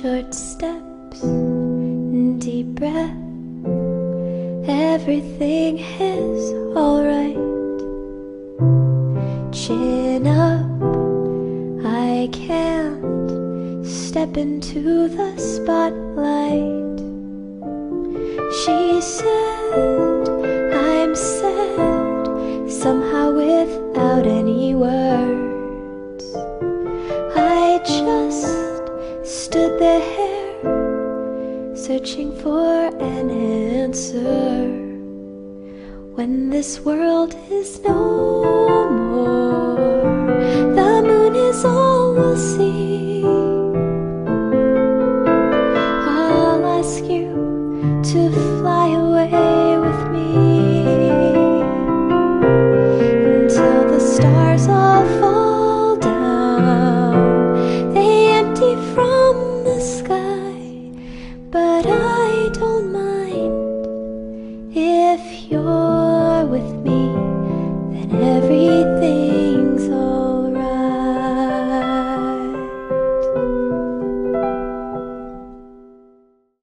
short steps and deep breath. Everything is alright. Chin up, I can't step into the spotlight. She said, I'm sad, somehow without any words. stood there, searching for an answer. When this world is no more, the moon is all we'll see. I'll ask you to fly away with me until the stars are. with me.